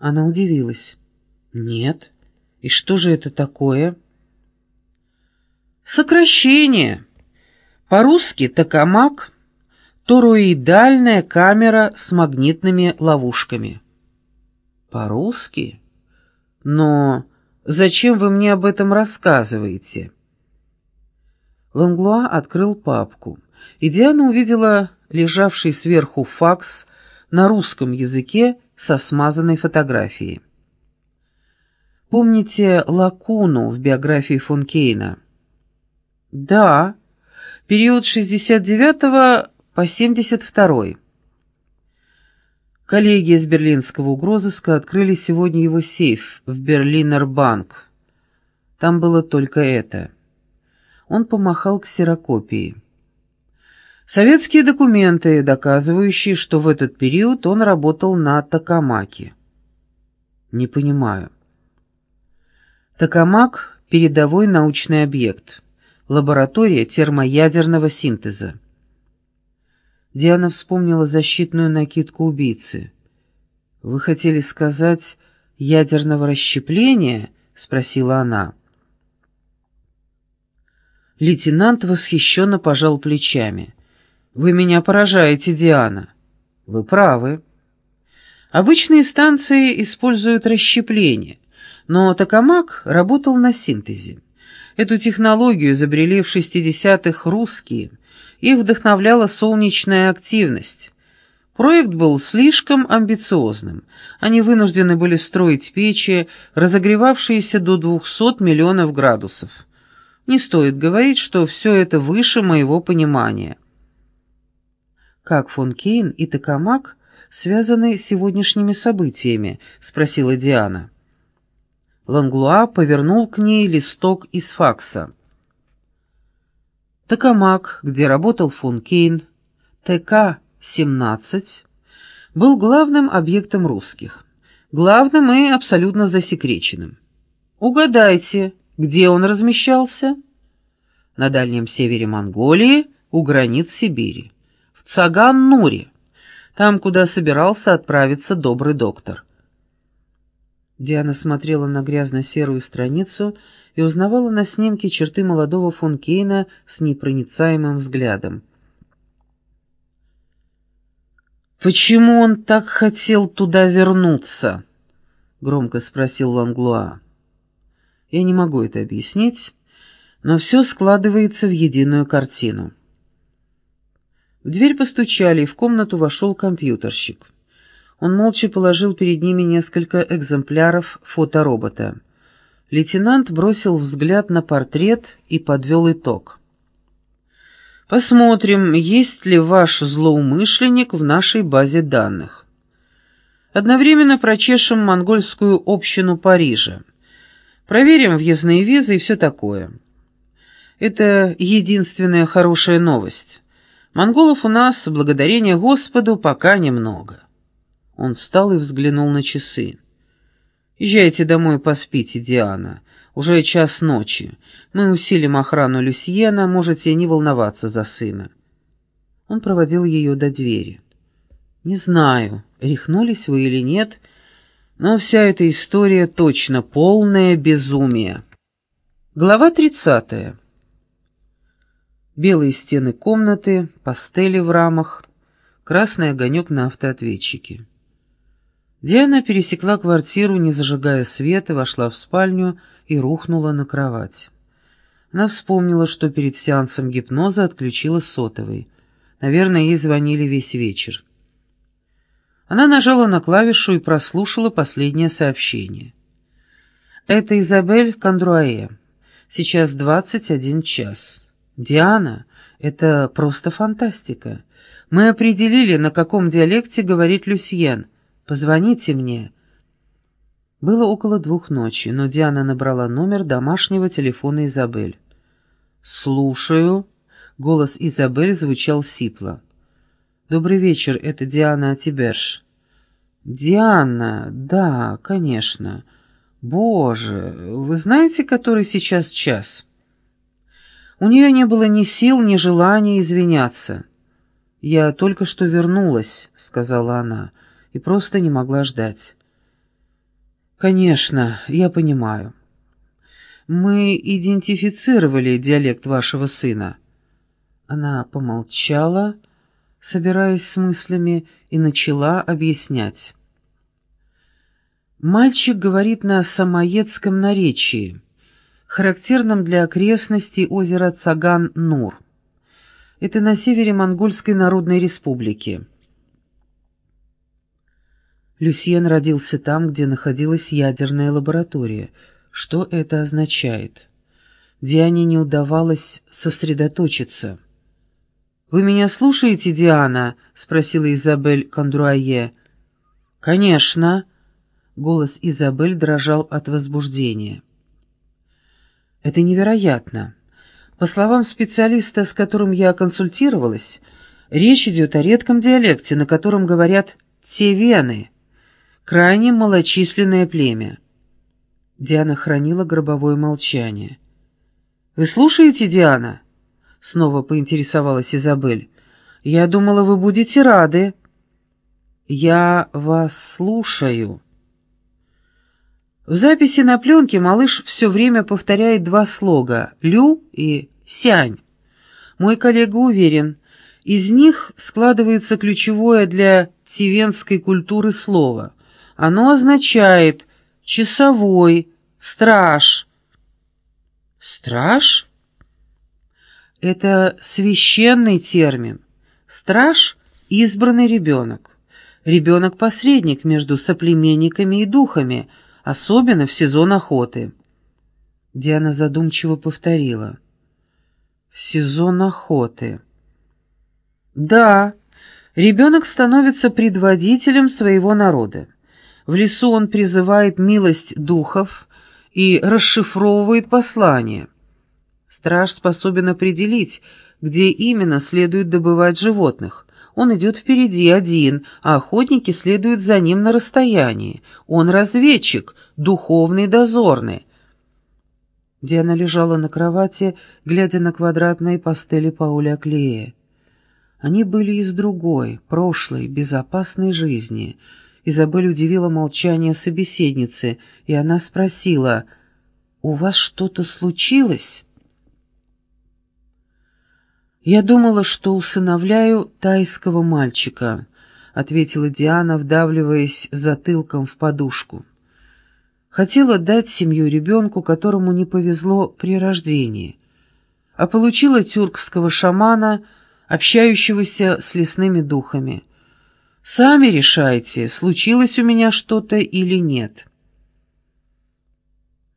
Она удивилась. «Нет. И что же это такое?» «Сокращение. По-русски токамак — тороидальная камера с магнитными ловушками». «По-русски? Но зачем вы мне об этом рассказываете?» Ланглуа открыл папку, и Диана увидела лежавший сверху факс на русском языке со смазанной фотографией. Помните лакуну в биографии фон Кейна? Да, период 69 по 72. Коллеги из берлинского угрозыска открыли сегодня его сейф в Берлинер банк. Там было только это. Он помахал ксерокопии. Советские документы, доказывающие, что в этот период он работал на Токамаке. Не понимаю. Токамак – передовой научный объект, лаборатория термоядерного синтеза. Диана вспомнила защитную накидку убийцы. «Вы хотели сказать ядерного расщепления?» — спросила она. Лейтенант восхищенно пожал плечами. «Вы меня поражаете, Диана». «Вы правы». Обычные станции используют расщепление, но Токамак работал на синтезе. Эту технологию изобрели в 60-х русские. Их вдохновляла солнечная активность. Проект был слишком амбициозным. Они вынуждены были строить печи, разогревавшиеся до 200 миллионов градусов. Не стоит говорить, что все это выше моего понимания как фон Кейн и Токамак связаны с сегодняшними событиями?» — спросила Диана. Ланглуа повернул к ней листок из факса. Токамак, где работал фон Кейн, ТК-17, был главным объектом русских, главным и абсолютно засекреченным. Угадайте, где он размещался? На дальнем севере Монголии, у границ Сибири в Цаган-Нуре, там, куда собирался отправиться добрый доктор. Диана смотрела на грязно-серую страницу и узнавала на снимке черты молодого фон Кейна с непроницаемым взглядом. «Почему он так хотел туда вернуться?» — громко спросил Ланглуа. «Я не могу это объяснить, но все складывается в единую картину». В дверь постучали, и в комнату вошел компьютерщик. Он молча положил перед ними несколько экземпляров фоторобота. Лейтенант бросил взгляд на портрет и подвел итог. «Посмотрим, есть ли ваш злоумышленник в нашей базе данных. Одновременно прочешем монгольскую общину Парижа. Проверим въездные визы и все такое. Это единственная хорошая новость». Монголов у нас, благодарение Господу, пока немного. Он встал и взглянул на часы. «Езжайте домой поспите, Диана. Уже час ночи. Мы усилим охрану Люсьена, можете не волноваться за сына». Он проводил ее до двери. «Не знаю, рехнулись вы или нет, но вся эта история точно полное безумие». Глава тридцатая. Белые стены комнаты, пастели в рамах, красный огонек на автоответчике. Диана пересекла квартиру, не зажигая света, вошла в спальню и рухнула на кровать. Она вспомнила, что перед сеансом гипноза отключила сотовый. Наверное, ей звонили весь вечер. Она нажала на клавишу и прослушала последнее сообщение. «Это Изабель Кондруае. Сейчас двадцать один час». «Диана, это просто фантастика. Мы определили, на каком диалекте говорит Люсьен. Позвоните мне». Было около двух ночи, но Диана набрала номер домашнего телефона Изабель. «Слушаю». Голос Изабель звучал сипло. «Добрый вечер, это Диана Атиберш». «Диана, да, конечно. Боже, вы знаете, который сейчас час?» У нее не было ни сил, ни желания извиняться. «Я только что вернулась», — сказала она, — «и просто не могла ждать». «Конечно, я понимаю. Мы идентифицировали диалект вашего сына». Она помолчала, собираясь с мыслями, и начала объяснять. Мальчик говорит на самоедском наречии, характерном для окрестностей озера Цаган-Нур. Это на севере Монгольской Народной Республики. Люсьен родился там, где находилась ядерная лаборатория. Что это означает? Диане не удавалось сосредоточиться. «Вы меня слушаете, Диана?» — спросила Изабель Кондруае. «Конечно». Голос Изабель дрожал от возбуждения. «Это невероятно. По словам специалиста, с которым я консультировалась, речь идет о редком диалекте, на котором говорят «тевены» крайне малочисленное племя. Диана хранила гробовое молчание. «Вы слушаете, Диана?» — снова поинтересовалась Изабель. «Я думала, вы будете рады». «Я вас слушаю». В записи на пленке малыш все время повторяет два слога «лю» и «сянь». Мой коллега уверен, из них складывается ключевое для тивенской культуры слово — оно означает «часовой», «страж». «Страж?» Это священный термин. Страж — избранный ребенок. Ребенок-посредник между соплеменниками и духами, особенно в сезон охоты. Диана задумчиво повторила. «В сезон охоты». «Да, ребенок становится предводителем своего народа. В лесу он призывает милость духов и расшифровывает послание. Страж способен определить, где именно следует добывать животных. Он идет впереди один, а охотники следуют за ним на расстоянии. Он разведчик, духовный дозорный. Диана лежала на кровати, глядя на квадратные пастели Пауля Клея. Они были из другой, прошлой, безопасной жизни — Изабель удивила молчание собеседницы, и она спросила, «У вас что-то случилось?» «Я думала, что усыновляю тайского мальчика», — ответила Диана, вдавливаясь затылком в подушку. «Хотела дать семью ребенку, которому не повезло при рождении, а получила тюркского шамана, общающегося с лесными духами». Сами решайте, случилось у меня что-то или нет.